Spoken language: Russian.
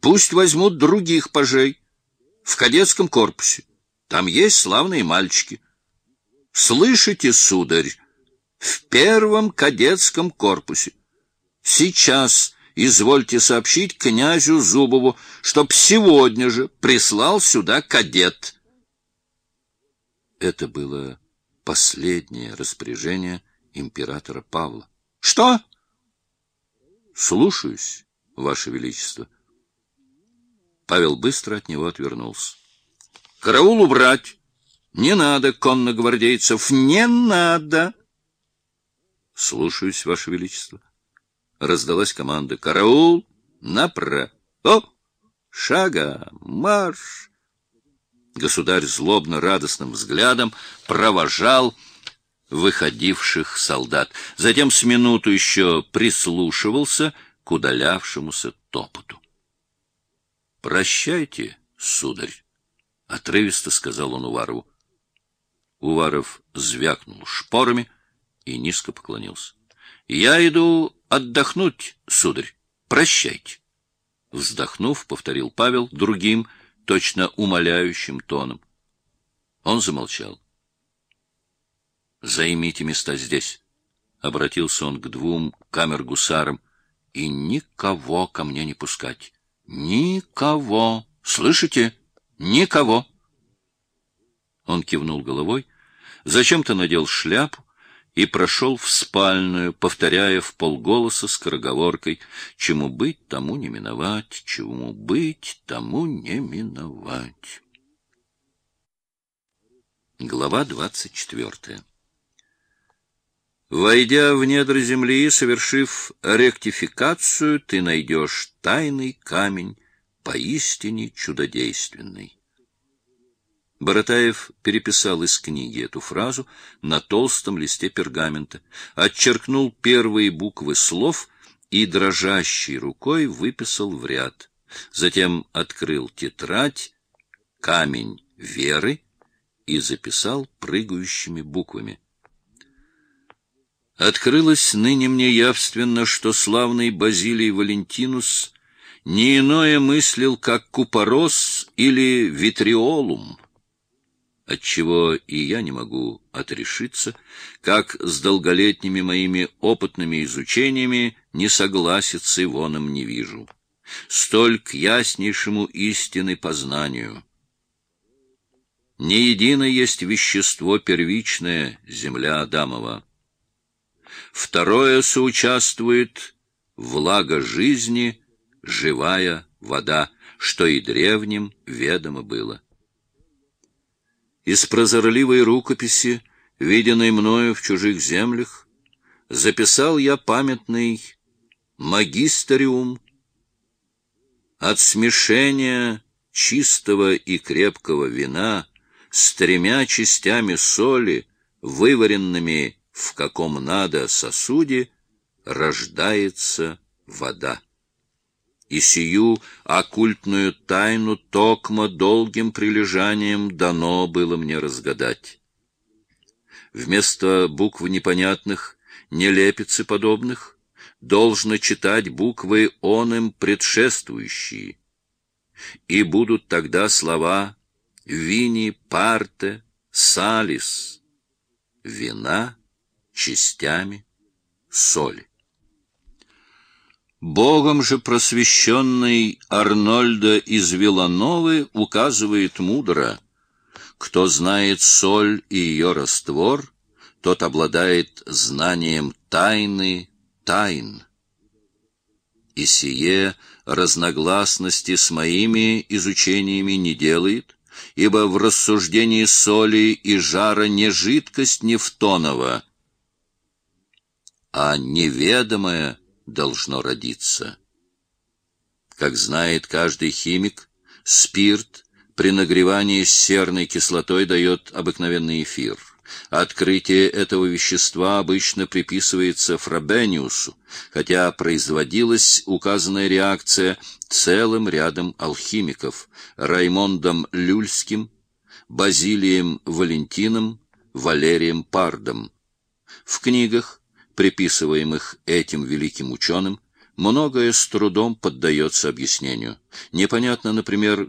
Пусть возьмут других пажей в кадетском корпусе. Там есть славные мальчики. Слышите, сударь, в первом кадетском корпусе. Сейчас извольте сообщить князю Зубову, чтоб сегодня же прислал сюда кадет. Это было последнее распоряжение императора Павла. — Что? — Слушаюсь, Ваше Величество. Павел быстро от него отвернулся. — Караул убрать! Не надо конногвардейцев! Не надо! — Слушаюсь, Ваше Величество. Раздалась команда. — Караул! О! Шага! Марш! Государь злобно радостным взглядом провожал выходивших солдат. Затем с минуту еще прислушивался к удалявшемуся топоту. — Прощайте, сударь, — отрывисто сказал он Уварову. Уваров звякнул шпорами и низко поклонился. — Я иду отдохнуть, сударь. Прощайте. Вздохнув, повторил Павел другим, точно умоляющим тоном. Он замолчал. Займите места здесь. Обратился он к двум камер-гусарам. И никого ко мне не пускать. Никого. Слышите? Никого. Он кивнул головой, зачем-то надел шляпу и прошел в спальную, повторяя в полголоса скороговоркой «Чему быть, тому не миновать, чему быть, тому не миновать». Глава двадцать четвертая Войдя в недра земли, совершив ректификацию, ты найдешь тайный камень, поистине чудодейственный. Боротаев переписал из книги эту фразу на толстом листе пергамента, отчеркнул первые буквы слов и дрожащей рукой выписал в ряд. Затем открыл тетрадь «Камень веры» и записал прыгающими буквами. Открылось ныне мне явственно, что славный Базилий Валентинус не иное мыслил, как купорос или витриолум, отчего и я не могу отрешиться, как с долголетними моими опытными изучениями не согласиться с Ивоном не вижу. Столь к яснейшему истины познанию. Не едино есть вещество первичное, земля Адамова. Второе соучаствует влага жизни, живая вода, что и древним ведомо было. Из прозорливой рукописи, виденной мною в чужих землях, записал я памятный магистериум от смешения чистого и крепкого вина с тремя частями соли, вываренными в каком надо сосуде рождается вода. И сию оккультную тайну токмо долгим прилежанием дано было мне разгадать. Вместо букв непонятных, нелепицы подобных, должно читать буквы он им предшествующие, и будут тогда слова «вини парте», «салис», «вина», частями соли. Богом же просвещенный Арнольда из Вилановы указывает мудро, кто знает соль и ее раствор, тот обладает знанием тайны тайн. И сие разногласности с моими изучениями не делает, ибо в рассуждении соли и жара не жидкость нефтонова, а неведомое должно родиться. Как знает каждый химик, спирт при нагревании с серной кислотой дает обыкновенный эфир. Открытие этого вещества обычно приписывается Фрабениусу, хотя производилась указанная реакция целым рядом алхимиков – Раймондом Люльским, Базилием Валентином, Валерием Пардом. В книгах приписываемых этим великим ученым, Многое с трудом поддается объяснению. Непонятно, например,